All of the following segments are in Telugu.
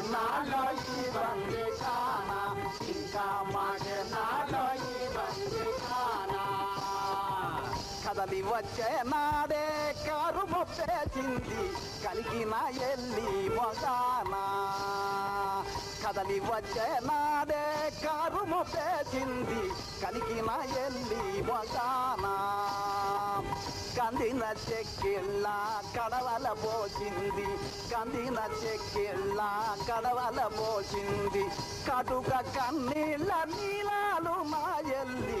మాషనాలోకి వందే కానా ఇంకా మాషనాలోకి వందే కానా కదలి వచ్చే నాడే కారు మొప్పేసింది కలిగిన ఎల్లి మొగానా కదలి వచ్చే నాడే కారు మొప్పేసింది కలిగిన ఎల్లి మొగానా కందిన చెక్కిళ్ళ కడవల పోసింది. కందిన చెక్కిళ్ళ కడవల పోసింది. కటుక కన్నీళ్ళ నీలాలు మాయల్లి.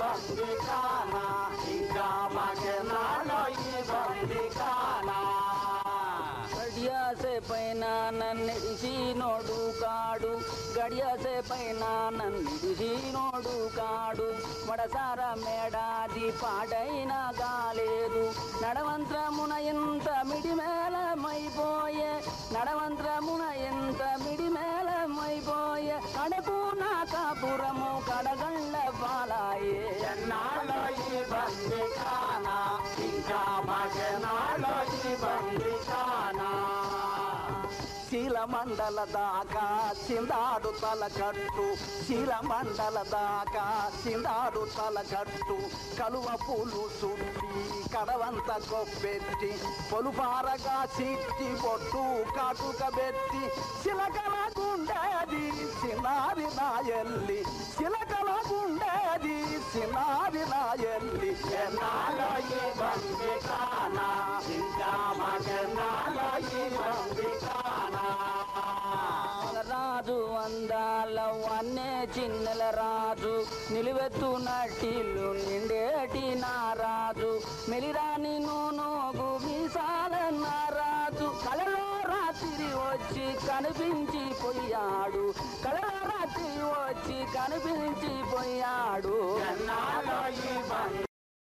బంది కానా ఇంకా మగనాలో ఈ బంది కానా గడియాసే పైన నన్నిడిసి నోడు కాడు. గడియాసే పైన నన్నిడిసి నోడు కాడు. మడసార మేడాది పాడైన కాలేదు నడవంత్రమున ఎంత మిడిమేళమైపోయే. నడవంత్రమున ఎంత మిడిమేళమైపోయే. కడకు నా కాపురము కడగళ్ళ పాలాయే. ఇంకా మగనాలో ఈ కానా శీల మండల దాకా చిందాడు తల కట్టు శీల మండల దాకా చిందాడు తల కట్టు కలువ పూలు చుట్టి కడవంత కొప్పెట్టి పొలుపారగా సిట్టి పొట్టు కాటుక పెట్టి శిలకల గుండేది చిన్నారి నాయల్లి శిలకల గుండేది చిన్నారి నాయల్లి ఎన్నాలో ఈ బంది కానా అన్నే వన్నే చిన్నెల రాజు నిలువెత్తు నటిల్లు నిండేటి నారాజు. మెలిరాని నూనోగు మీసాల నారాజు. కలలో రాత్రి వచ్చి కనిపించి పోయాడు. కలలో రాత్రి వచ్చి కనిపించి పోయాడు.